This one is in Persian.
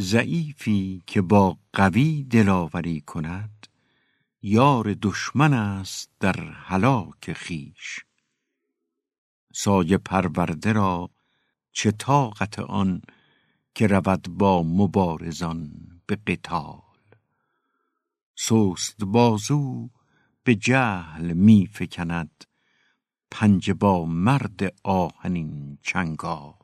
ضعیفی که با قوی دلاوری کند یار دشمن است در هلاک خیش سایه پرورده را چه طاقت آن که رود با مبارزان به قتال؟ سوست بازو به جهل می فکند پنج با مرد آهنین چنگال.